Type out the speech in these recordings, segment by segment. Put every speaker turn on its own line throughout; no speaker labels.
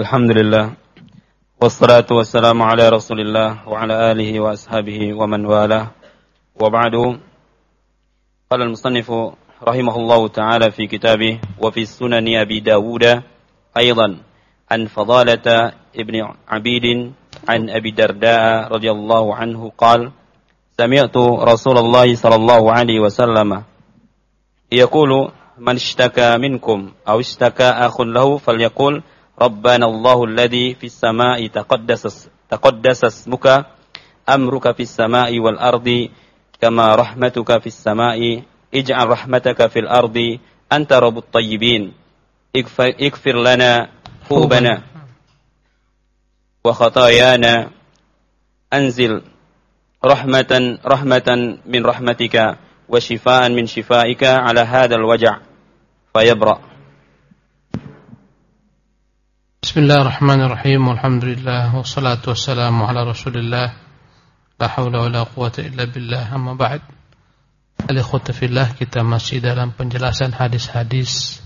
الحمد لله والصلاة والسلام على رسول الله وعلى آله وأصحابه ومن والاه وبعد قال المصنف رحمه الله تعالى في كتابه وفي السنن أبي داود أيضا عن فضالة ابن عبيد عن أبي الدرداء رضي الله عنه قال سمعت رسول الله صلى الله عليه وسلم يقول من اشتكى منكم أو اشتكى أخ له فليقول ربنا الله الذي في السماء تقدس تقدس اسمك أمرك في السماء والأرض كما رحمتك في السماء اجعل رحمتك في الأرض أنت رب الطيبين. اغفر لنا خوبنا وخطايانا. أنزل رحمة رحمة من رحمتك وشفاء من شفائك على هذا الوجع فيبرأ.
بسم الله الرحمن الرحيم والحمد لله والصلاة والسلام على رسول الله لا حول ولا قوة إلا بالله أما بعد Alikhwata fillah kita masih dalam penjelasan hadis-hadis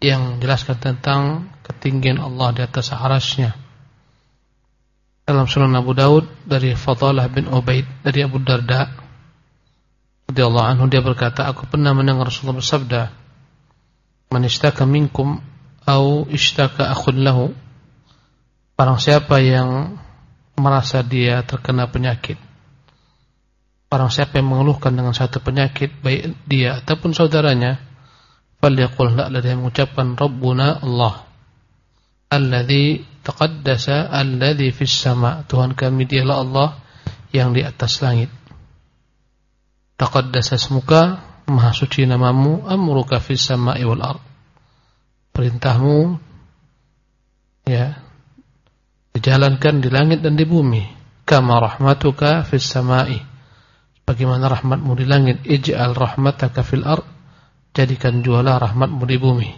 yang menjelaskan tentang ketinggian Allah di atas arasnya. Dalam Sunan Abu Daud dari Fadalah bin Ubaid dari Abu Darda radhiyallahu anhu dia berkata, aku pernah mendengar Rasulullah bersabda, "Man ishtaka minkum au ishtaka akhun lahu. Barang siapa yang merasa dia terkena penyakit. Barang siapa yang mengeluhkan dengan satu penyakit baik dia ataupun saudaranya falyaqul hendaklah dia mengucapkan rabbuna Allah alladzi taqaddasa alladzi fis sama. Tuhan kami dialah Allah yang di atas langit. Taqaddasa semuka maha suci namamu amruka fis sama'i wal perintahmu ya dijalankan di langit dan di bumi. Kama rahmatuka fis samai. Bagaimana rahmatmu di langit? Ij'al rahmataka fil ard. Jadikan jualah rahmatmu di bumi.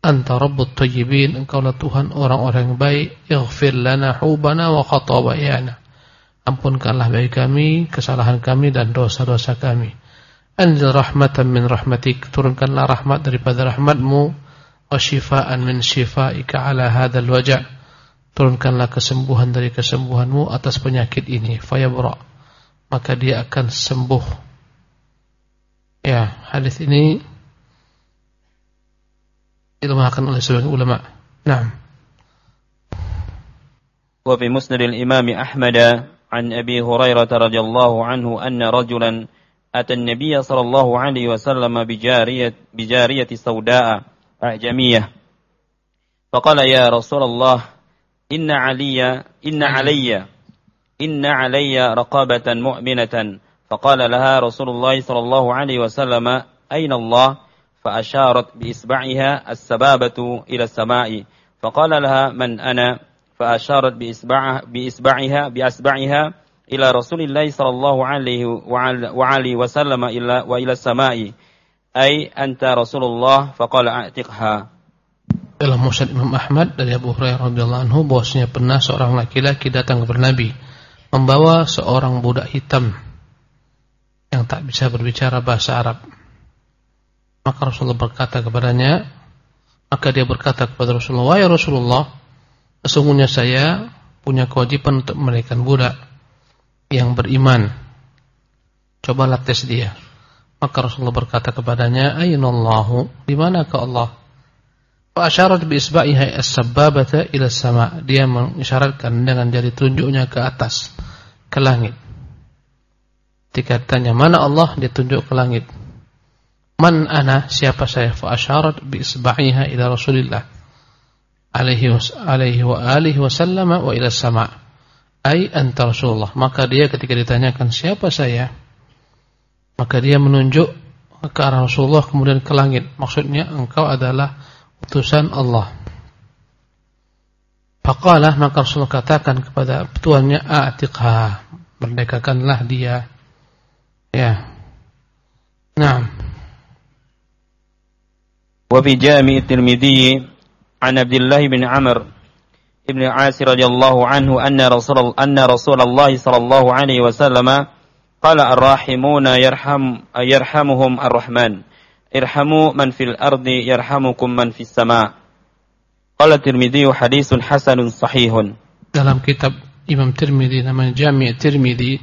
Anta rabbut tayyibin. Engkaulah Tuhan orang-orang yang baik. Ighfir lana hubana wa khatabayana. Ampunkanlah bagi kami kesalahan kami dan dosa-dosa kami. Anzil rahmatan min rahmatik. Turunkanlah rahmat daripada rahmatmu wa shifaan min shifaika ala hadzal waja' turunkanlah kesembuhan dari kesembuhanmu atas penyakit ini. Fayabra. Maka dia akan sembuh. Ya hadis ini dilemakan oleh sebagian ulama. Na'am.
Wa fi musnad al-imam Ahmad an Abi Hurairah radhiyallahu anhu anna rajulan sallallahu alaihi wasallam bijariyat bijariyati saudaa أعجمية فقال يا رسول الله إن علي إن علي إن علي رقابة مؤمنة. فقال لها رسول الله صلى الله عليه وسلم أين الله؟ فأشارت بإصبعها السبابة إلى السماء. فقال لها من أنا؟ فأشارت بإصبعها بإصبعها إلى رسول الله صلى الله عليه وعلى وسلم إلى وإلى السماء. Ay anta Rasulullah faqala a'tiqha.
Dalam musnad Imam Ahmad dari Abu Hurairah radhiyallahu anhu bahwasanya pernah seorang laki-laki datang kepada Nabi membawa seorang budak hitam yang tak bisa berbicara bahasa Arab. Maka Rasulullah berkata kepadanya, maka dia berkata kepada Rasulullah, "Ya Rasulullah, sesungguhnya saya punya kewajiban untuk memberikan budak yang beriman. Cobalah tes dia." Maka Rasulullah berkata kepadanya, "Aynallahu? Di manakah Allah?" Fa asyarat bi isba'iha as-sabbabata ila sama. Dia mengisyaratkan dengan jari telunjuknya ke atas, ke langit. Ketika tanya, "Mana Allah?" Dia tunjuk ke langit. "Man ana?" Siapa saya? Fa asyarat bi isba'iha ila Rasulillah alaihi wa alihi wasallam wa ila sama. Ai anta Rasulullah. Maka dia ketika ditanyakan, "Siapa saya?" Maka dia menunjuk ke arah Rasulullah kemudian ke langit. Maksudnya engkau adalah utusan Allah. Faqalah maka Rasulullah katakan kepada tuannya a'tiqha, merdekakanlah dia. Ya. Naam.
Wa bi Jami' Tirmidzi an Abdullah bin Amr ibn 'Asir radhiyallahu anhu anna Rasul anna Rasulullah sallallahu alaihi wasallam قال الراحمون يرحم يرحمهم الرحمن ارحموا من في الأرض يرحمكم من في السماء Qala Tirmidzi haditsun hasanun sahihun.
Dalam kitab Imam Tirmidzi namanya Jami' Tirmidzi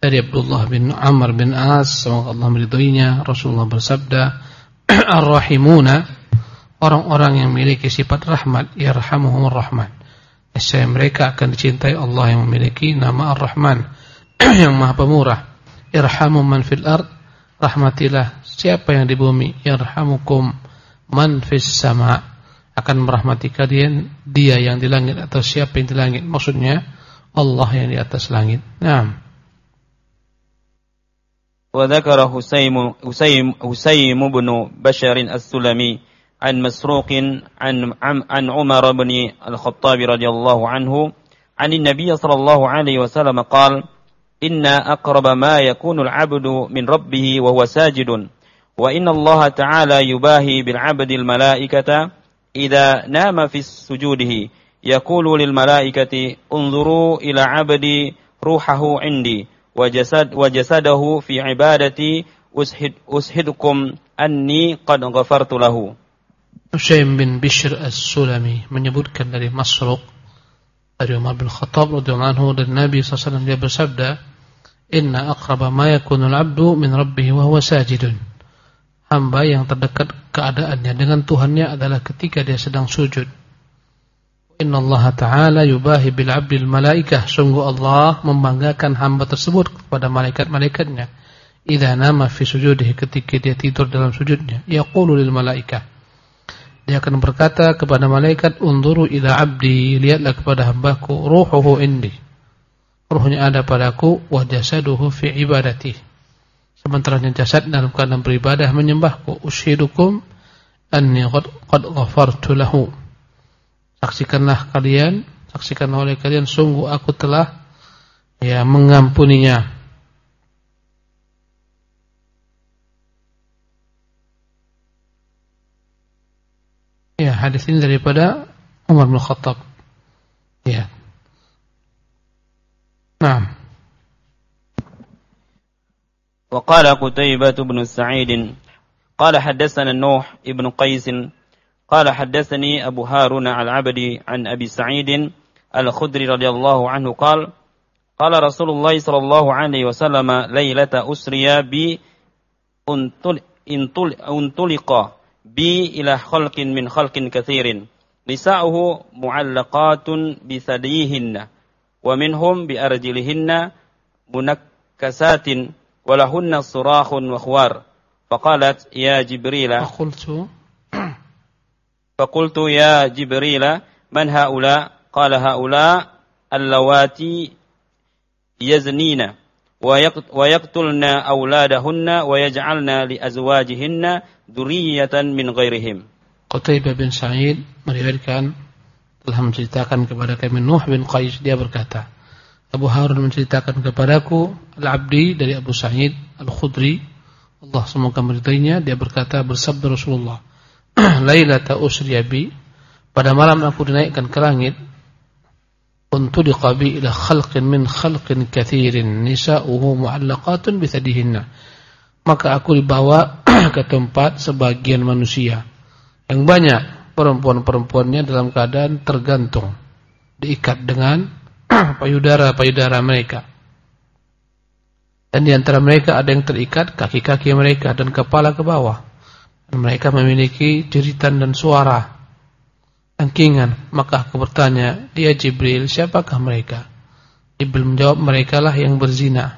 dari Abdullah bin Amr bin As semoga Allah meridhoinya Rasulullah bersabda Ar-Rahimuna orang-orang yang memiliki sifat rahmat yarhamuhumur rahman. Saya mereka akan dicintai Allah yang memiliki nama Ar-Rahman yang Maha Pemurah. Irhamu man fil ard rahmatilah siapa yang di bumi yarhamukum man fis sama' akan merahmati kalian dia yang di langit atau siapa yang di langit maksudnya Allah yang di atas langit nah
وذكر حسيم حسيم حسيم بن بشر السلمي عن مسروق عن عن عمر بن الخطاب رضي الله عنه عن النبي صلى الله عليه وسلم قال inna aqraba ma yakunul abdu min rabbih wa huwa ta'ala yubahi bil abdi al malaikata idza nama fi sujudihi. Yaqulu lil malaikati unzuru ila abdi ruhahu indi wa fi ibadati ushidukum anni qad
Husain bin Bishr As-Sulami menyebutkan dari Masruq dari Umar bin Khattab radhiyallahu anhu dan Nabi wasallam dia bersabda Inna aqraba ma yakunu al-'abdu min rabbih wa huwa sajidun hamba yang terdekat keadaannya dengan Tuhannya adalah ketika dia sedang sujud. Inna Allah Ta'ala yubahi bil abdil malaikah. Sungguh Allah membanggakan hamba tersebut kepada malaikat-malaikatnya. Idza nama fi sujudih ketika dia tidur dalam sujudnya. Yaqulu lil malaikah. Dia akan berkata kepada malaikat, "Unzuru ila abdi, lihatlah kepada hambaku, ruhuhu indi." Ruhnya ada padaku, wa jasaduhu fi ibadati. Sementara jasad dalam keadaan beribadah menyembahku. Ushidukum anni qad qad ghafartu lahu. Saksikanlah kalian saksikan oleh kalian sungguh aku telah ya mengampuninya. Ya hadis ini daripada Umar bin Khattab. Ya nah
وقال قتيبة بن سعيد قال حدثنا النوح ابن قيس قال حدثني أبو هارون العبدي عن أبي سعيد الخدري رضي الله عنه قال قال رسول الله صلى الله عليه وسلم ليلة أسري بي انطلق بي إلى خلق من خلق كثير نساؤه معلقات بثديهن. ومنهم بأرجلهن منكسات ولهن صراخ وخوار. فقالت يا جبريل.
فقلت
فقلت يا جبريل من هؤلاء؟ قال هؤلاء اللواتي يزنين ويقتلن أولادهن ويجعلن لأزواجهن ذرية من غيرهم.
Qutaibah bin Sa'id meriwayatkan telah menceritakan kepada kami. Nuh bin Qais dia berkata Abu Harun menceritakan kepadaku Al-Abdi dari Abu Sa'id Al-Khudri Allah semoga meridainya. Dia berkata bersabda Rasulullah Lailata usriya bi. Pada malam aku dinaikkan ke langit untuliqa bi ila khalqin min khalqin kathirin nisa'uhu mu'allaqatun bithadihinna. Maka aku dibawa ke tempat sebagian manusia. Yang banyak perempuan-perempuannya dalam keadaan tergantung diikat dengan payudara-payudara mereka. Dan di antara mereka ada yang terikat kaki-kaki mereka dan kepala ke bawah. Dan mereka memiliki jeritan dan suara angkingan. Maka aku bertanya, dia Jibril, siapakah mereka? Jibril menjawab, mereka lah yang berzina.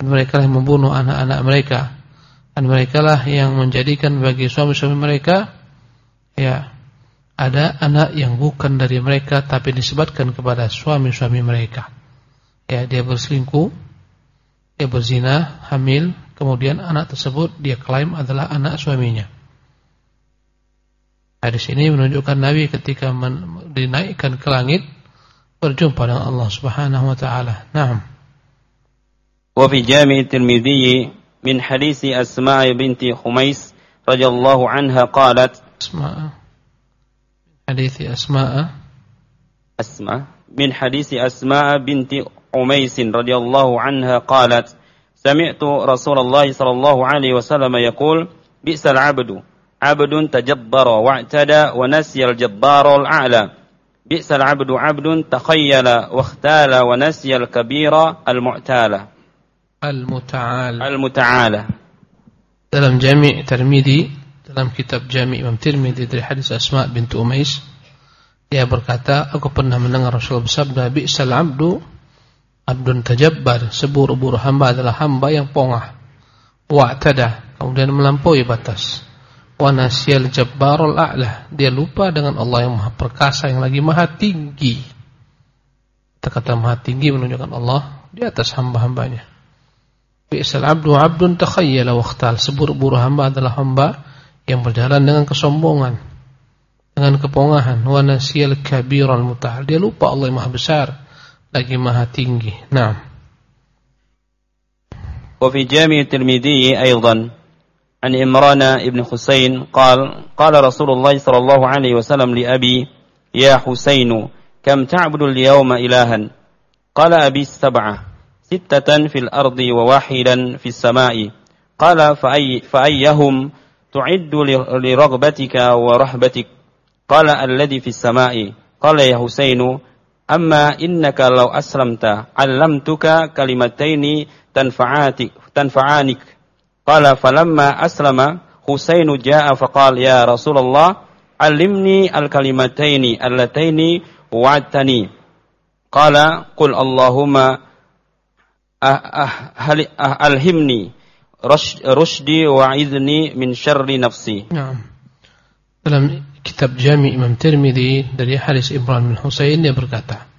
Dan mereka lah yang membunuh anak-anak mereka. Dan mereka lah yang menjadikan bagi suami-suami mereka ya ada anak yang bukan dari mereka tapi disebutkan kepada suami-suami mereka. Ya, dia berselingkuh, dia berzina, hamil, kemudian anak tersebut dia klaim adalah anak suaminya. Hadis ini menunjukkan Nabi ketika dinaikkan ke langit berjumpa dengan Allah Subhanahu wa taala. Naam.
Wa fi Jami' Tirmidzi min hadis Asma' binti Khumais radhiyallahu anha qalat
Asma' حديث أسماء.
أسماء. من حديث أسماء بنت عميس رضي الله عنها قالت سمعت رسول الله صلى الله عليه وسلم يقول بئس العبد. عبد تجبر واعتدى ونسي الجبار الأعلى. بئس العبد عبد تخيل واختال ونسي الكبير المعتال.
المتعال.
المتعالى
dalam jami' Tirmizi dalam kitab Jami' Imam Tirmizi dari hadis Asma bintu Umais. Dia berkata aku pernah mendengar Rasul bersabda bi'sal abdu abdun tajabbar. Seburu-buru hamba adalah hamba yang pongah. Wa'tada kemudian melampaui batas. Wa nasyal jabbarul a'la. Dia lupa dengan Allah yang maha perkasa yang lagi maha tinggi. Kata-kata maha tinggi menunjukkan Allah di atas hamba-hambanya. Bi'sal abdu abdun takhayyala waqtal seburu-buru hamba adalah hamba yang berjalan dengan kesombongan dengan kepongahan wa nasyal kabiral muta'al dia lupa Allah yang maha besar lagi maha tinggi nah
وفي جامع الترمذي أيضا عن إمران ابن حسين قال قال رسول الله صلى الله عليه وسلم لأبي يا حسين كم تعبد اليوم إلها قال أبي السبعة ستة في الأرض وواحدا في السماء قال فأي فأيهم tu'iddu li ragbatika wa rahbatik. Qala alladhi fis samai. Qala ya Husainu, amma innaka law aslamta 'allamtuka kalimataini tanfa'atik tanfa'anik. Qala falamma aslama Husainu jaa faqal ya Rasulullah alimni al-kalimataini allataini wa'adtani. Qala qul Allahumma ah, ah, ah, alhimni رشدي وعذني من شر نفسي
نعم dalam kitab Jami Imam Tirmidzi dari Haris Imran bin Husain dia berkata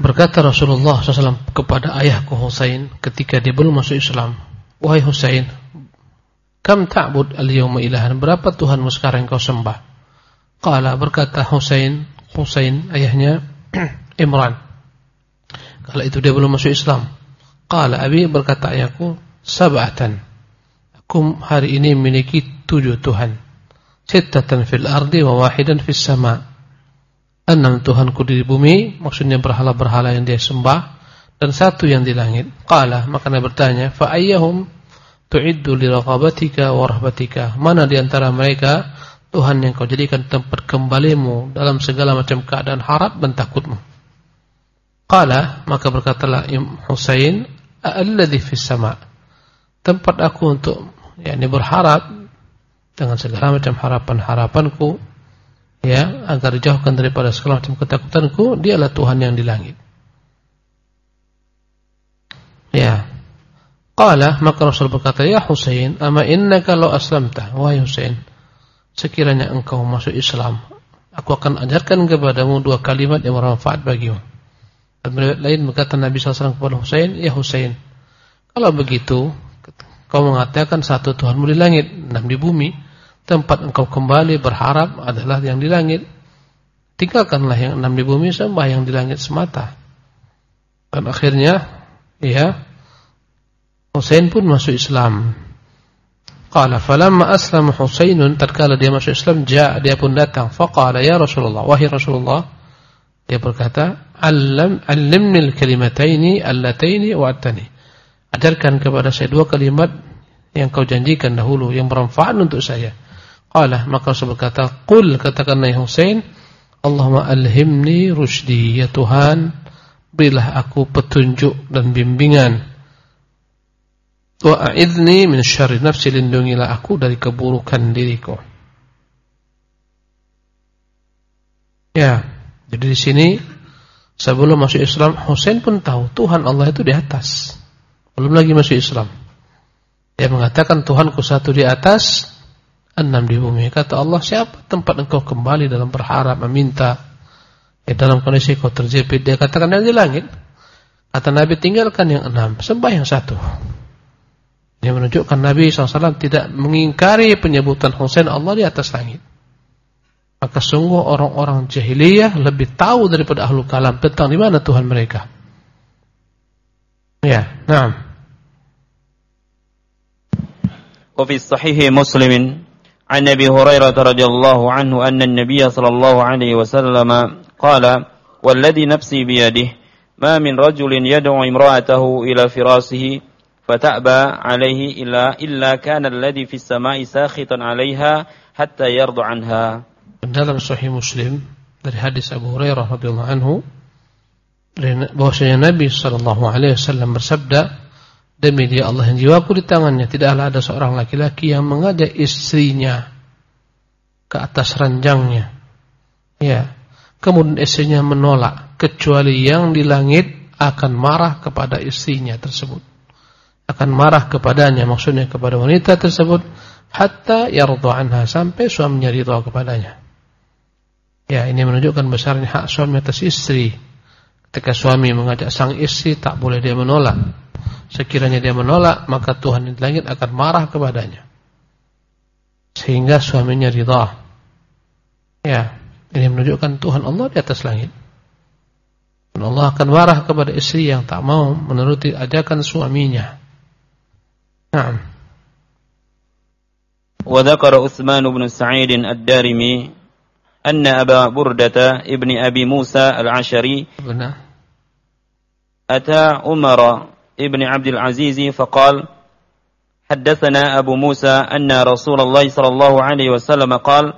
Berkata Rasulullah SAW kepada ayahku Husain ketika dia belum masuk Islam, Wahai Husain, kam ta'bud al-yawma ilahan, berapa Tuhanmu sekarang kau sembah? Qala berkata Husain, Husain ayahnya Imran. Kala itu dia belum masuk Islam. Qala abi berkata ayahku, sab'atan. Aku hari ini memiliki tujuh Tuhan. Sittatan fil ardi wa wahidan fis sama' enam Tuhanku di bumi, maksudnya berhala-berhala yang dia sembah, dan satu yang di langit. Qala, maka bertanya, fa ayyahum tu'iddu li raqabatika wa rahbatika? Mana di antara mereka Tuhan yang kau jadikan tempat kembalimu dalam segala macam keadaan harap dan takutmu? Qala, maka berkatalah Husain, alladhi fis sama'. Tempat aku untuk yakni berharap dengan segala macam harapan-harapanku ya agar dijauhkan daripada segala macam ketakutanku dialah Tuhan yang di langit. Ya. Qala maka Rasul berkata ya Husain ama innaka law aslamta? Wahai Husain sekiranya engkau masuk Islam aku akan ajarkan kepadamu dua kalimat yang bermanfaat bagimu lain berkata Nabi SAW kepada Husain ya Husain kalau begitu kau mengatakan satu Tuhanmu di langit dan di bumi tempat engkau kembali berharap adalah yang di langit. Tinggalkanlah yang enam di bumi sembah yang di langit semata. Dan akhirnya, ya, Husain pun masuk Islam. Qala falamma aslama Husainun tatkala dia masuk Islam, ja dia pun datang. Faqala ya Rasulullah, wahai Rasulullah, dia berkata, "Allam allimni al-kalimataini allataini wa'adtani." Ajarkan kepada saya dua kalimat yang kau janjikan dahulu yang bermanfaat untuk saya. Qala maka Rasul berkata, "Qul katakan ya Husain, Allahumma alhimni rusydi ya Tuhan, berilah aku petunjuk dan bimbingan. Wa a'idni min syarri nafsi, lindungilah aku dari keburukan diriku." Ya, jadi di sini sebelum masuk Islam, Husain pun tahu Tuhan Allah itu di atas. Belum lagi masuk Islam. Dia mengatakan Tuhanku satu di atas, enam di bumi. Kata Allah, siapa tempat engkau kembali dalam berharap, meminta, ya dalam kondisi kau terjepit. Dia katakan yang di langit. Kata Nabi, tinggalkan yang enam, sembah yang satu. Dia menunjukkan Nabi SAW tidak mengingkari penyebutan Husain Allah di atas langit. Maka sungguh orang-orang jahiliyah lebih tahu daripada ahlu kalam tentang di mana Tuhan mereka. Ya, nah.
وفي الصحيح مسلم عن ابي هريره رضي الله عنه ان النبي صلى الله عليه وسلم قال والذي نفسي بيده ما من رجل يدعو امراته الى فراشه فتأبى عليه إلا إلا كان الذي في السماء ساخطا عليها حتى يرضى عنها.
dalam Sahih Muslim dari hadis Abu Hurairah radhiyallahu anhu bahwasanya Nabi sallallahu alaihi wasallam bersabda demi dia Allah yang jiwaku di tangannya tidaklah ada seorang laki-laki yang mengajak istrinya ke atas ranjangnya. Ya. Kemudian istrinya menolak kecuali yang di langit akan marah kepada istrinya tersebut. Akan marah kepadanya maksudnya kepada wanita tersebut hatta yardha anha sampai suaminya ridha kepadanya ya ini menunjukkan besarnya hak suami atas istri Ketika suami mengajak sang istri tak boleh dia menolak. Sekiranya dia menolak, maka Tuhan di langit akan marah kepadanya. Sehingga suaminya ridha. Ya, ini menunjukkan Tuhan Allah di atas langit. Dan Allah akan marah kepada istri yang tak mau menuruti ajakan suaminya. Naam.
وذكر عثمان بن سعيد الدارمي أن أبا بردة ابن أبي موسى العشري أتى عمر ابن عبد العزيز فقال حدثنا أبو موسى أن رسول الله صلى الله عليه وسلم قال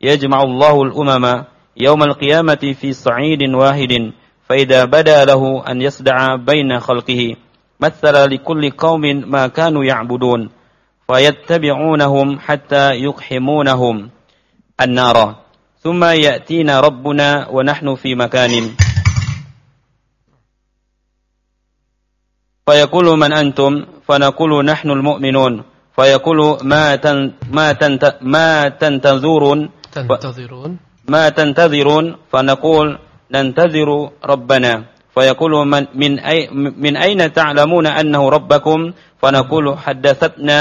يجمع الله الأمم يوم القيامة في صعيد واحد فإذا بدا له أن يصدع بين خلقه مثل لكل قوم ما كانوا يعبدون فيتبعونهم حتى يقحمونهم النار. ثم يأتينا ربنا ونحن في مكان. فيقول من أنتم؟ فنقول نحن المؤمنون. فيقول ما تن ما تنت ما تنتظرون؟
تنتظرون.
ما تنتظرون؟ فنقول ننتظر ربنا. فيقول من من أي من أين تعلمون أنه ربكم؟ فنقول حدثتنا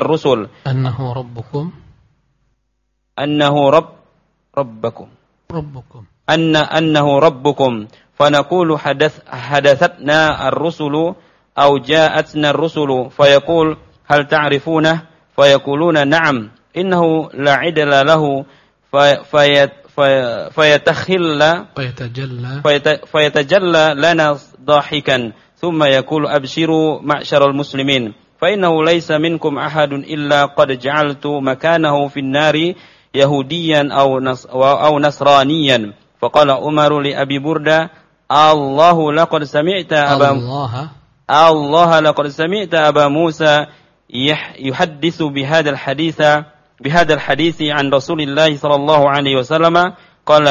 الرسل.
أنه ربكم.
أنه رب ربكم.
ربكم.
أن أنه ربكم. فنقول حدث حدثتنا الرسل أو جاءتنا الرسل. فيقول هل تعرفونه؟ فيقولون نعم. إنه لا عدل له. في في فيتخل
فيتجلى.
فيتجلى لنا ضاحكا. ثم يقول أبشروا معشر المسلمين. فإنه ليس منكم أحد إلا قد جعلت مكانه في النار. يهوديا أو أو نصرانيا. فقال عمر لأبي بردة الله لقد سمعت أبا
الله.
الله لقد سمعت أبا موسى يحدث بهذا الحديث بهذا الحديث عن رسول الله صلى الله عليه وسلم. قال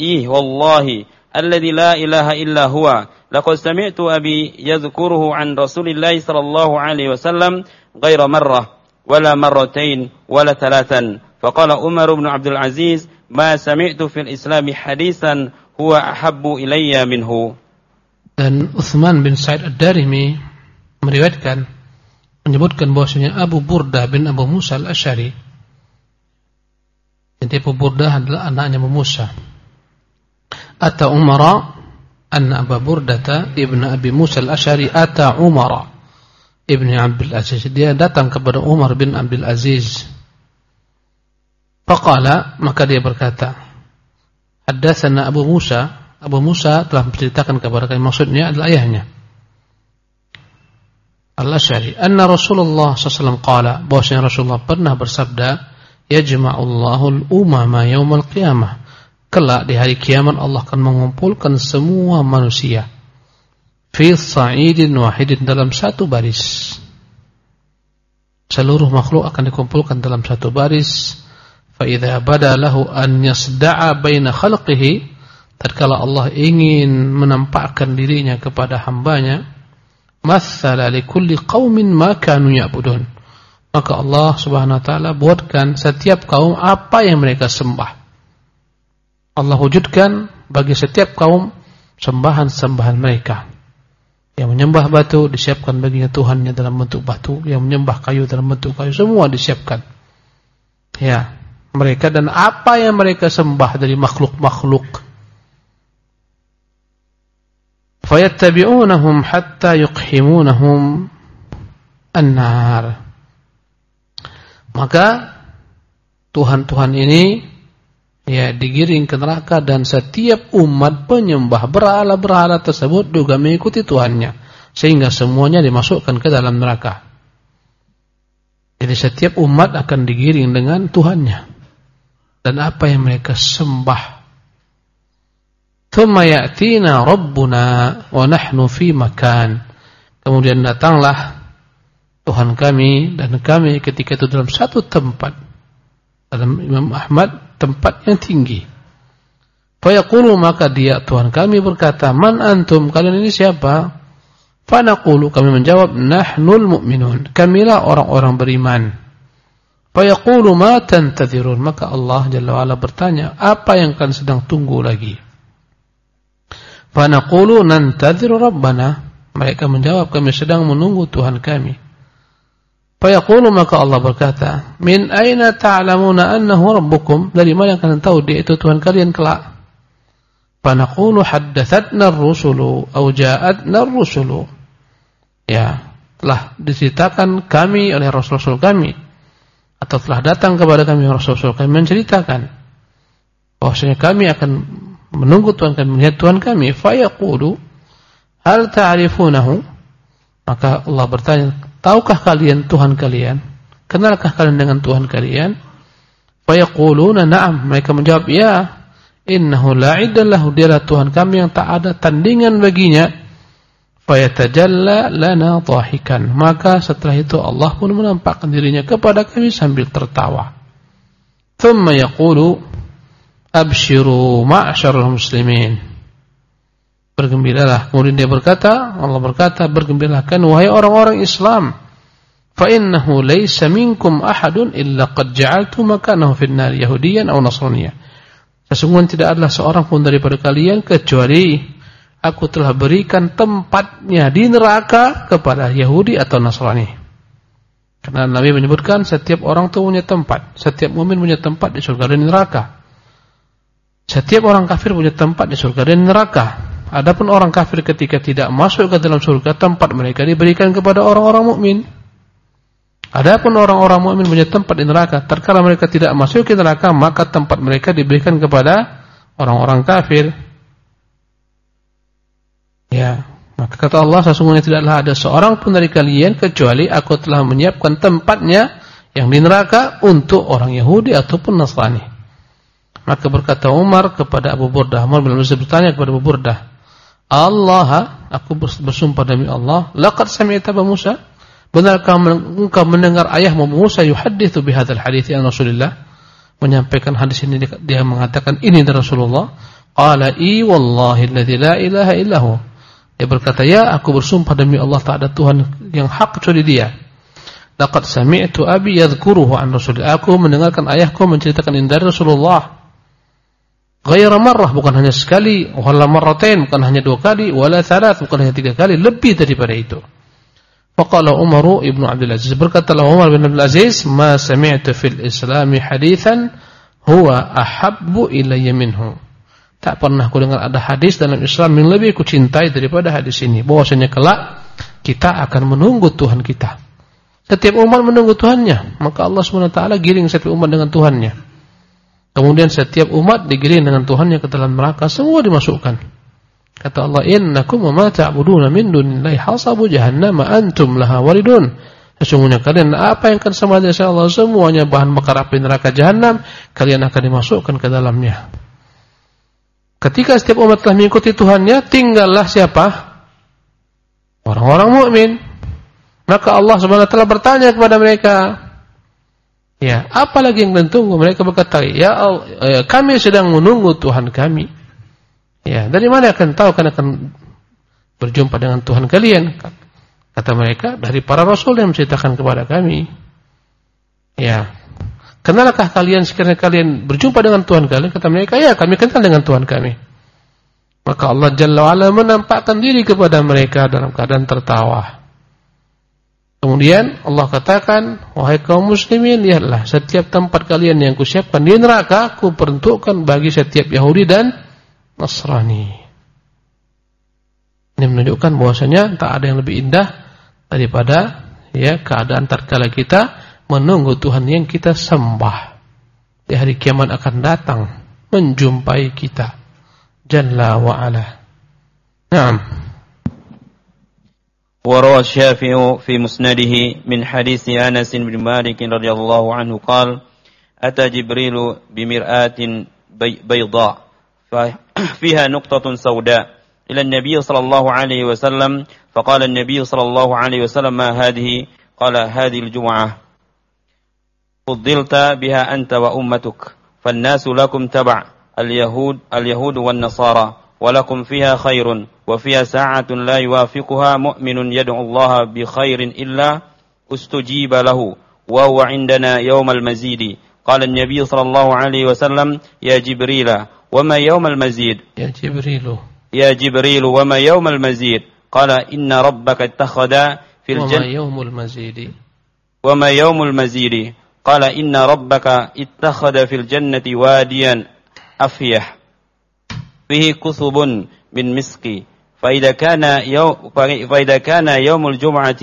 إيه والله الذي لا إله إلا هو. لقد سمعت أبي يذكره عن رسول الله صلى الله عليه وسلم غير مرة ولا مرتين ولا ثلاثا. Faqala Umar bin Abdul Aziz, "Ma sami'tu fil Islami hadisan huwa ahabbu ilayya minhu."
Dan Utsman bin Sa'id Ad-Darimi meriwayatkan menyebutkan bahwasanya Abu Burda bin Abu Musa Al-Asy'ari jadi Abu Burda adalah anaknya Abu Musa. Ata Umara anna Abu Burdah ibnu Abi Musa Al-Asy'ari ata Umara ibnu Abdul Aziz. Dia datang kepada Umar bin Abdul Aziz Faqala maka dia berkata, Haddatsana Abu Musa, Abu Musa telah menceritakan kepada kami maksudnya adalah ayahnya. Al-Asy'ari, anna Rasulullah sallallahu qala, bahwasanya Rasulullah pernah bersabda, yajma'ullahu al-umama yaumal qiyamah. Kelak di hari kiamat Allah akan mengumpulkan semua manusia fi sa'idin wahidin dalam satu baris. Seluruh makhluk akan dikumpulkan dalam satu baris فإذا بدا له أن يصدع بين خلقه tatkala Allah ingin menampakkan dirinya kepada hambanya mathala likulli qaumin ma kanu ya'budun maka Allah Subhanahu wa taala buatkan setiap kaum apa yang mereka sembah Allah wujudkan bagi setiap kaum sembahan-sembahan mereka yang menyembah batu disiapkan baginya Tuhannya dalam bentuk batu yang menyembah kayu dalam bentuk kayu semua disiapkan ya mereka dan apa yang mereka sembah dari makhluk-makhluk. Fayattabi'unahum hatta yuqhimunahum an-nar. Maka Tuhan-Tuhan ini ya digiring ke neraka dan setiap umat penyembah berhala-berhala tersebut juga mengikuti Tuhannya sehingga semuanya dimasukkan ke dalam neraka. Jadi setiap umat akan digiring dengan Tuhannya dan apa yang mereka sembah. Thumma ya'tina rabbuna wa nahnu fi makan. Kemudian datanglah Tuhan kami dan kami ketika itu dalam satu tempat. Dalam Imam Ahmad tempat yang tinggi. Fayaqulu maka dia Tuhan kami berkata, "Man antum? Kalian ini siapa?" Fanaqulu kami menjawab nahnul mu'minun. Kamilah orang-orang beriman. Fayaqulu ma tantadhirun. Maka Allah Jalla wa'ala bertanya, apa yang kalian sedang tunggu lagi? Fanaqulu nantadhiru rabbana. Mereka menjawab kami sedang menunggu Tuhan kami. Fayaqulu maka Allah berkata, "Min aina ta'lamuna annahu rabbukum?" Dari mana kalian tahu dia itu Tuhan kalian kelak? Fanaqulu haddathatna ar-rusulu aw ja'atna ar-rusulu. Ya, telah diceritakan kami oleh rasul-rasul kami atau telah datang kepada kami rasul-rasul kami menceritakan bahwasanya kami akan menunggu Tuhan kami melihat Tuhan kami. Fayaqulu hal ta'rifunahu? Maka Allah bertanya tahukah kalian Tuhan kalian? Kenalkah kalian dengan Tuhan kalian? Fayaquluna na'am. Mereka menjawab ya Innahu la'idallahu dialah Tuhan kami yang tak ada tandingan baginya. Fayatajalla lana dhahikan. Maka setelah itu Allah pun menampakkan dirinya kepada kami sambil tertawa. Thumma yaqulu abshiru ma'syarul muslimin. Bergembiralah. Kemudian dia berkata, Allah berkata, bergembiralah wahai orang-orang Islam. Fa innahu laysa minkum ahadun illa qad ja'altu makanahu fin nar yahudiyan aw nasraniyan. Sesungguhnya tidak adalah seorang pun daripada kalian kecuali aku telah berikan tempatnya di neraka kepada Yahudi atau Nasrani. Karena Nabi menyebutkan setiap orang itu punya tempat, setiap mukmin punya tempat di surga dan neraka. Setiap orang kafir punya tempat di surga dan neraka. Adapun orang kafir ketika tidak masuk ke dalam surga, tempat mereka diberikan kepada orang-orang mukmin. Adapun orang-orang mukmin punya tempat di neraka, terkala mereka tidak masuk ke neraka, maka tempat mereka diberikan kepada orang-orang kafir. Ya, maka kata Allah sesungguhnya tidaklah ada seorang pun dari kalian kecuali aku telah menyiapkan tempatnya yang di neraka untuk orang Yahudi ataupun Nasrani. Maka berkata Umar kepada Abu Burdah, Umar bin Abdul bertanya kepada Abu Burdah, Allah, aku bersumpah demi Allah, laqad sami'ta Musa? Benarkah engkau mendengar ayahmu Musa yuhadithu bihadzal hadits an Rasulillah? Menyampaikan hadis ini dia mengatakan ini dari Rasulullah. Qala i wallahi alladzi la ilaha illahu. Dia berkata, "Ya, aku bersumpah demi Allah tak ada Tuhan yang hak kecuali Dia." Laqad sami'tu abi yadhkuruhu an Rasulillah. Aku mendengarkan ayahku menceritakan ini dari Rasulullah. Ghaira marrah bukan hanya sekali, wala marratain bukan hanya dua kali, wala thalath bukan hanya tiga kali, lebih daripada itu. Faqala Umar ibnu Abdul Aziz berkatalah Umar bin Abdul Aziz, "Ma sami'tu fil Islam haditsan huwa ahabbu ilayya minhu." Tak pernah aku dengar ada hadis dalam Islam yang lebih aku cintai daripada hadis ini. Bahwasanya kelak kita akan menunggu Tuhan kita. Setiap umat menunggu Tuhannya, maka Allah SWT giring setiap umat dengan Tuhannya. Kemudian setiap umat digiring dengan Tuhannya ke dalam neraka, semua dimasukkan. Kata Allah, "Innakum ma ta'buduna min dunillahi hasabu jahannam antum laha waridun." Sesungguhnya kalian apa yang akan sama dengan Allah semuanya bahan bakar api neraka jahanam, kalian akan dimasukkan ke dalamnya. Ketika setiap umat telah mengikuti Tuhannya, tinggallah siapa? Orang-orang mukmin. Maka Allah Subhanahu wa bertanya kepada mereka, Ya, apa lagi yang kalian? Mereka berkata, Ya Allah, eh, kami sedang menunggu Tuhan kami. Ya, dari mana akan tahu kan akan berjumpa dengan Tuhan kalian? Kata mereka, dari para rasul yang menceritakan kepada kami. Ya. Kenalkah kalian sekiranya kalian berjumpa dengan Tuhan kalian? Kata mereka, ya kami kenal dengan Tuhan kami. Maka Allah Jalla wa'ala menampakkan diri kepada mereka dalam keadaan tertawa. Kemudian Allah katakan, wahai kaum muslimin, lihatlah setiap tempat kalian yang kusiapkan di neraka, ku peruntukkan bagi setiap Yahudi dan Nasrani. Ini menunjukkan bahwasanya tak ada yang lebih indah daripada ya keadaan tatkala kita menunggu Tuhan yang kita sembah. Di hari kiamat akan datang menjumpai kita. Jalla wa ala. Naam.
وروى الشافعي في مسنده من حديث أنس بن مالك رضي الله عنه قال أتى جبريل بمرآة بيضاء فيها نقطة سوداء إلى النبي صلى الله عليه وسلم فقال النبي صلى الله عليه وسلم ما هذه قال هذه الجمعة فضلت بها أنت وأمتك فالناس لكم تبع اليهود اليهود والنصارى ولكم فيها خير وفيها ساعة لا يوافقها مؤمن يدعو الله بخير إلا استجيب له وهو عندنا يوم المزيد. قال النبي صلى الله عليه وسلم يا جبريل وما يوم المزيد؟
يا جبريل.
يا جبريل وما يوم المزيد؟ قال إن ربك اتخذ في الجنة
وما يوم المزيد.
وما يوم المزيد؟ قال إن ربك اتخذ في الجنة واديا أفيح فيه كثب من مسك. فإذا كان يوم فإذا كان يوم الجمعة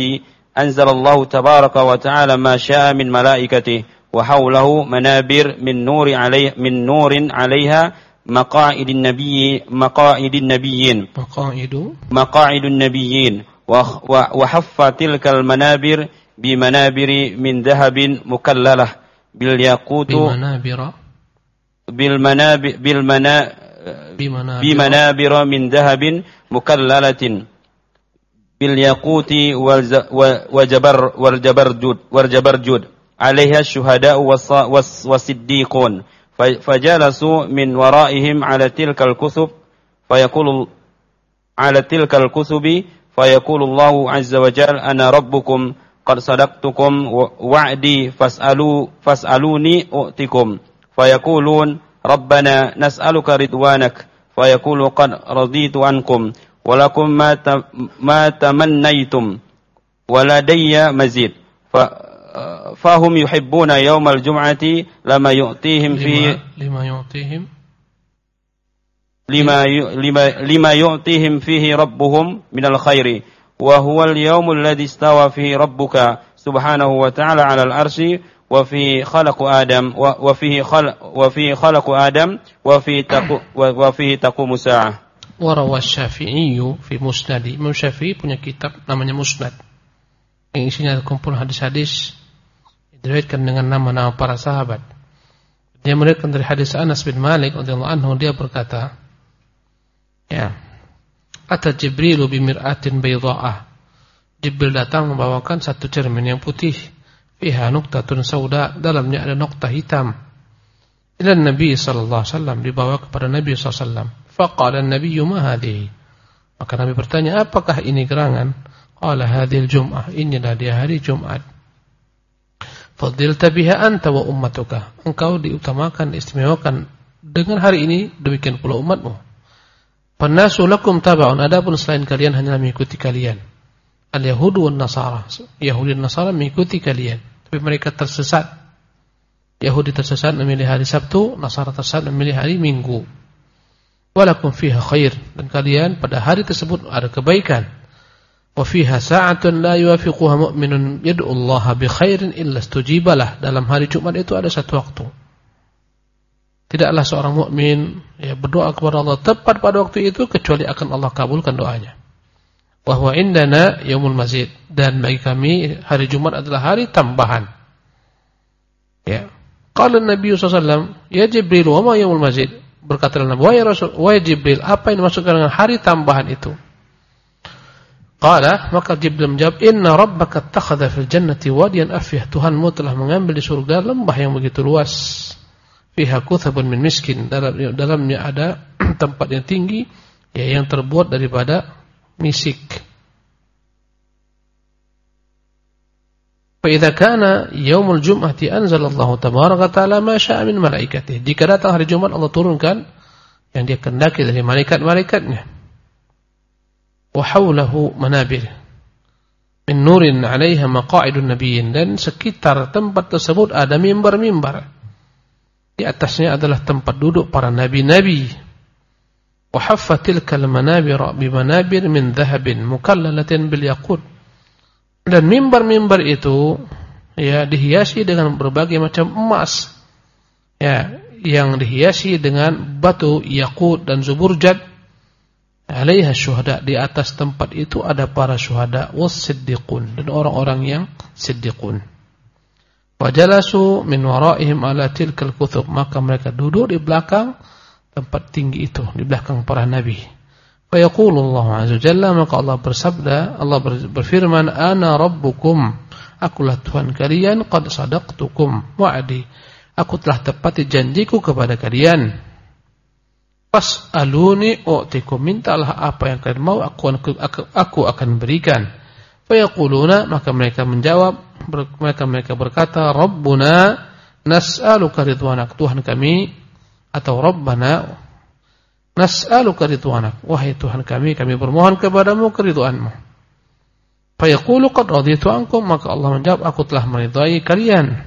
أنزل الله تبارك وتعالى ما شاء من ملائكته وحوله منابر من نور عليه من نور عليها مقاعد النبي مقاعد النبيين.
مقاعد.
مقاعد النبيين. وحف تلك المنابر بمنابر من ذهب مكللة. بالياقوت
بمنابر
بالمنابر بالمنا
بمنابر,
بمنابر من ذهب مكللة. بالياقوت وجبر والجبرجود والجبرجود. عليها الشهداء والصديقون. فجلسوا من ورائهم على تلك الكتب فيقول على تلك الكتب فيقول الله عز وجل أنا ربكم قد صدقتكم وعدي فاسألوا فاسألوني أؤتكم فيقولون ربنا نسألك رضوانك فيقول قد رضيت عنكم ولكم ما ما تمنيتم ولدي مزيد فهم يحبون يوم الجمعة لما يؤتيهم فيه
لما يعطيهم
لما لما لما يعطيهم فيه ربهم من الخير وهو اليوم الذي استوى فيه ربك سبحانه وتعالى على ta'ala وفي خلق آدم fi khalaqu adam خلق آدم وفي khalaq wa fi khalaqu
وروى wa في taqu wa, punya kitab namanya Musnad. Yang isinya kumpul hadis-hadis diriwayatkan dengan nama-nama para sahabat. Dia meriwayatkan dari hadis Anas bin Malik radhiyallahu anhu dia berkata, ya, Ata Jibril bi mir'atin baydha'ah. Jibril datang membawakan satu cermin yang putih. Fiha nuqtatun sauda, dalamnya ada nokta hitam. Ila Nabi sallallahu dibawa kepada Nabi wasallam. Faqala hadhihi? Maka Nabi bertanya, apakah ini gerangan? Qala hadhil jum'ah. Inilah dia hari Jumat. Fadilta biha anta wa ummatuka. Engkau diutamakan, istimewakan dengan hari ini demikian pula umatmu. Pannasu lakum taba'un. Adapun selain kalian hanya mengikuti kalian. Al-Yahudu wan Nasara. Yahudi dan Nasara mengikuti kalian, tapi mereka tersesat. Yahudi tersesat memilih hari Sabtu, Nasara tersesat memilih hari Minggu. Walakum fiha khair dan kalian pada hari tersebut ada kebaikan. Wa fiha sa'atun la yuwafiquha mu'minun yad'u Allah bi khairin illa istujibalah. Dalam hari Jumat itu ada satu waktu. Tidaklah seorang mukmin ya berdoa kepada Allah tepat pada waktu itu kecuali akan Allah kabulkan doanya. Bahwa indana yaumul mazid dan bagi kami hari Jumat adalah hari tambahan. Ya. Qala Nabi sallallahu "Ya Jibril, wa ma yaumul mazid?" Berkata Nabi, "Wahai Rasul, wahai Jibril, apa yang dimaksudkan dengan hari tambahan itu?" Qala maka Jibril menjawab inna rabbaka takhadha fil jannati wadiyan afyah Tuhanmu telah mengambil di surga lembah yang begitu luas fiha kuthabun min miskin. Dalam dalamnya ada tempat yang tinggi ya yang terbuat daripada misik. Fa idza kana yaumul jum'ati anzalallahu tabaraka taala ma syaa min malaikatihi. Jika datang hari Jumat Allah turunkan yang dia kehendaki dari malaikat-malaikatnya. Wa haulahu manabir min nurin 'alaiha maqa'idun nabiyyin. Dan sekitar tempat tersebut ada mimbar-mimbar. Di atasnya adalah tempat duduk para nabi-nabi. Wa haffatilkal manabir bi min zahbin mukallalatin bil yakud Dan mimbar-mimbar itu ya dihiasi dengan berbagai macam emas. Ya, yang dihiasi dengan batu yakut dan zuburjat. Alaiha syuhada di atas tempat itu ada para syuhada was dan orang-orang yang siddiqun. Wajalasu min waraihim ala tilkal kutub maka mereka duduk di belakang tempat tinggi itu di belakang para nabi. Fa yaqulullah azza jalla maka Allah bersabda Allah berfirman ana rabbukum akulah Tuhan kalian qad sadaqtukum wa'di aku telah tepati janjiku kepada kalian Pas aluni u'tikum mintalah apa yang kalian mau aku, aku, aku akan berikan. Fayaquluna maka mereka menjawab mereka mereka berkata Rabbuna nas'aluka ridwanak Tuhan kami atau Rabbana nas'aluka ridwanak wahai Tuhan kami kami bermohon kepadamu keridhaanmu. Fayaqulu qad raditu ankum maka Allah menjawab aku telah meridai kalian.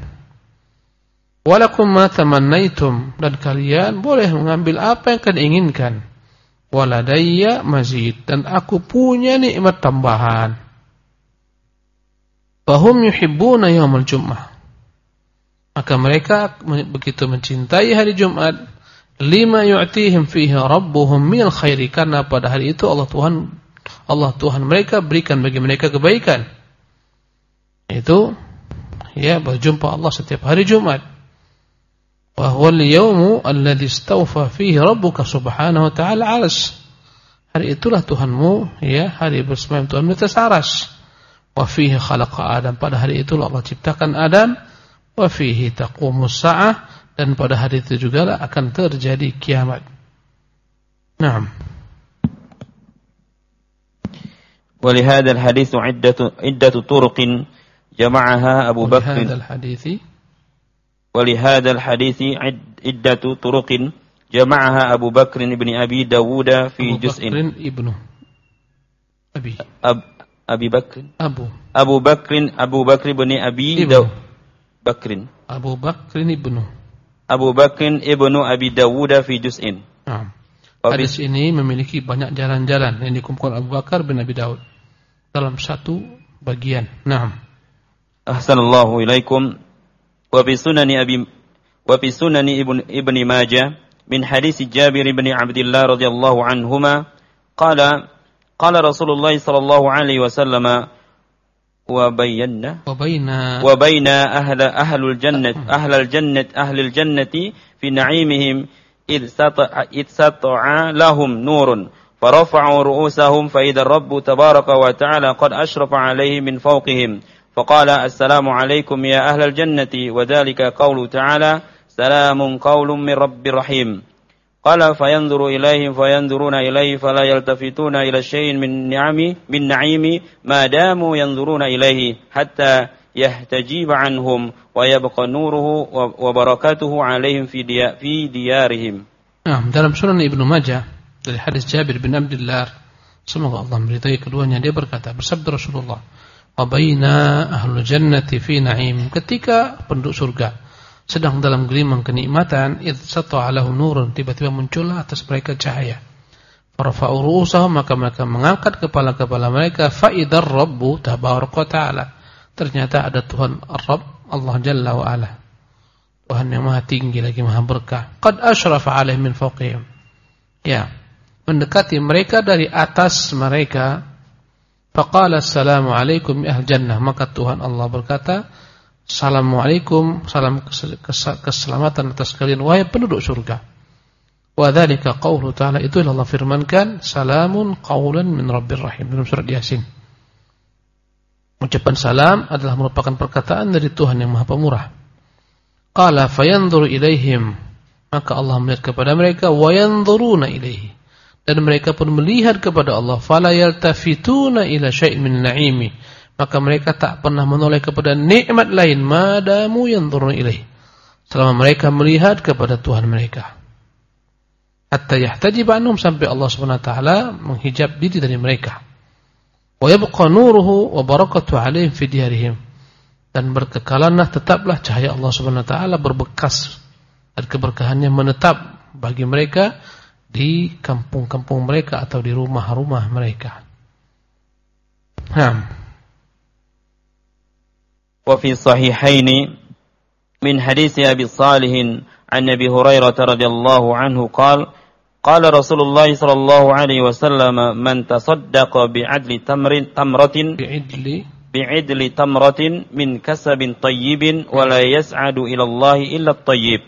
Walakum ma tamannaitum dan kalian boleh mengambil apa yang kalian inginkan. Waladayya mazid dan aku punya nikmat tambahan. Fahum yuhibbuna yaumul jum'ah. Maka mereka begitu mencintai hari Jumat, lima yu'tihim fihi rabbuhum min khairi karena pada hari itu Allah Tuhan Allah Tuhan mereka berikan bagi mereka kebaikan. Itu ya berjumpa Allah setiap hari Jumat. Wa huwal yawmu alladhi istawfa fihi rabbuka subhanahu wa ta'ala 'arsy. Hari itulah Tuhanmu ya hari bersemayam Tuhanmu tersaras. atas. wa fihi khalaqa Adam pada hari itulah Allah ciptakan Adam wa fihi taqumus sa'ah dan pada hari itu juga lah akan terjadi kiamat Naam
ولهذا الحديث عدة عدة طرق جمعها أبو بكر
ولهذا الحديث
ولهذا الحديث عدة طرق جمعها أبو بكر بن أبي داود في
أبو
جزء
بكر ابن أبي
أب Abi Bakr.
Abu.
Abu Bakrin Abu Bakr bin Abi
Bakr.
Bakrin.
Abu Bakrin ibnu.
Abu Bakrin ibnu Abi Dawud fi juz'in.
Nah. Hadis ini memiliki banyak jalan-jalan yang dikumpulkan Abu Bakar bin Abi Daud dalam satu bagian. Naam.
Ahsanallahu ilaikum wa bi sunani Abi wa bi sunani Ibn Ibn Majah min hadis Jabir bin Abdullah radhiyallahu anhuma qala قال رسول الله صلى الله عليه وسلم وبينا
وبين
وبين أهل أهل الجنة أهل الجنة أهل الجنة في نعيمهم إذ سطع, إذ سطع لهم نور فرفعوا رؤوسهم فإذا الرب تبارك وتعالى قد أشرف عليهم من فوقهم فقال السلام عليكم يا أهل الجنة وذلك قول تعالى سلام قول من رب رحيم. Qala fayanzuru ilaihim fayanzuruna ilaihi fala yaltafituna ila syai'in min ni'ami min na'imi ma damu yanzuruna ilaihi hatta yahtajib anhum wa yabqa nuruhu wa barakatuhu alaihim fi
diya, fi diyarihim. Nah, dalam sunan Ibnu Majah dari hadis Jabir bin Abdullah semoga Allah meridai keduanya dia berkata bersabda Rasulullah wa baina jannati fi na'im ketika penduduk surga sedang dalam gelimang kenikmatan id sata'alahu nurun tiba-tiba muncullah atas mereka cahaya. Farfa'u ru'usahum maka mereka mengangkat kepala-kepala mereka fa idar rabbu tabaraka ta'ala. Ternyata ada Tuhan Rabb Allah Jalla wa Ala. Tuhan yang maha tinggi lagi maha berkah. Qad asyrafa alaih min fawqihim. Ya mendekati mereka dari atas mereka Faqala assalamualaikum ya jannah. Maka Tuhan Allah berkata, Assalamualaikum, salam keselamatan atas kalian wahai penduduk surga. Wa dzalika ta'ala itu Allah firmankan, salamun qaulan min rabbir rahim dalam surat Yasin. Ucapan salam adalah merupakan perkataan dari Tuhan yang Maha Pemurah. Qala fayanzuru ilaihim, maka Allah melihat kepada mereka wa yanzuruna dan mereka pun melihat kepada Allah fala yaltafituna ila syai' min na'imi maka mereka tak pernah menoleh kepada nikmat lain. Madamu yanzuruna ilaih. Selama mereka melihat kepada Tuhan mereka. Hatta yahtajib anhum sampai Allah Subhanahu wa taala menghijab diri dari mereka. Wa yabqa nuruhu wa barakatuhu alaihim fi diyarihim dan berkekalanlah tetaplah cahaya Allah Subhanahu wa taala berbekas dan keberkahannya menetap bagi mereka di kampung-kampung mereka atau di rumah-rumah mereka. Naam.
وفي الصحيحين من حديث أبي صالح عن أبي هريرة رضي الله عنه قال قال رسول الله صلى الله عليه وسلم من تصدق بعدل تمر تمرة
بعدل
بعدل تمرة من كسب طيب ولا يسعد إلى الله إلا الطيب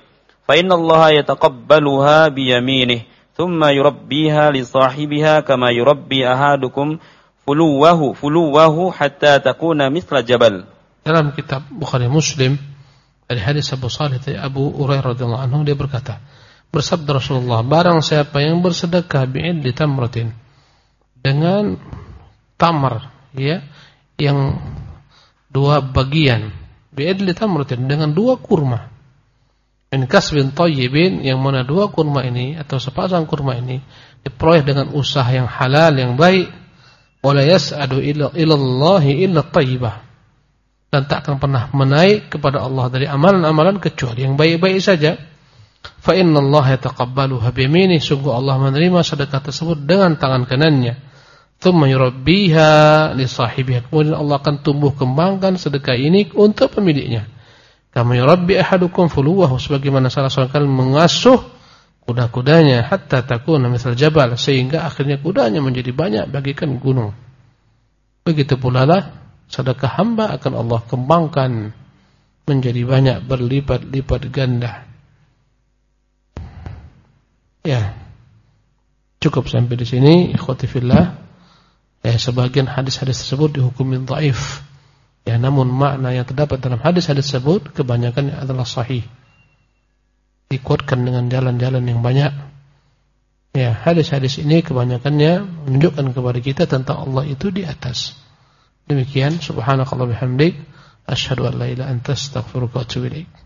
فإن الله يتقبلها بيمينه ثم يربيها لصاحبها كما يربي أحدكم فلوه فلوه حتى تكون مثل جبل.
Dalam kitab Bukhari Muslim dari hadis Abu Salih dari Abu Hurairah radhiyallahu anhu dia berkata bersabda Rasulullah barang siapa yang bersedekah bi'id tamratin dengan tamar ya yang dua bagian bi'id tamratin dengan dua kurma min kasbin tayyibin yang mana dua kurma ini atau sepasang kurma ini diperoleh dengan usaha yang halal yang baik wala yas'adu ila Allah illa tayyibah dan tak akan pernah menaik kepada Allah dari amalan-amalan kecuali yang baik-baik saja. Fa inna Allah yataqabbaluha biyamini sungguh Allah menerima sedekah tersebut dengan tangan kanannya. Tsumma yurabbiha li sahibiha. Kemudian Allah akan tumbuh kembangkan sedekah ini untuk pemiliknya. Kama yurabbi ahadukum fuluwahu sebagaimana salah seorang kalian mengasuh kuda-kudanya hatta takuna misal jabal sehingga akhirnya kudanya menjadi banyak bagikan gunung. Begitu pula lah sedekah hamba akan Allah kembangkan menjadi banyak berlipat-lipat ganda. Ya. Cukup sampai di sini ikhwati fillah. Ya, sebagian hadis-hadis tersebut dihukumi dhaif. Ya, namun makna yang terdapat dalam hadis-hadis tersebut kebanyakan adalah sahih. Dikuatkan dengan jalan-jalan yang banyak. Ya, hadis-hadis ini kebanyakannya menunjukkan kepada kita tentang Allah itu di atas. Demikian subhanakallah bihamdik asyhadu an la illa anta astaghfiruka wa atubu ilaik.